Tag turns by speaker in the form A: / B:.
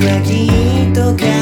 A: れいとか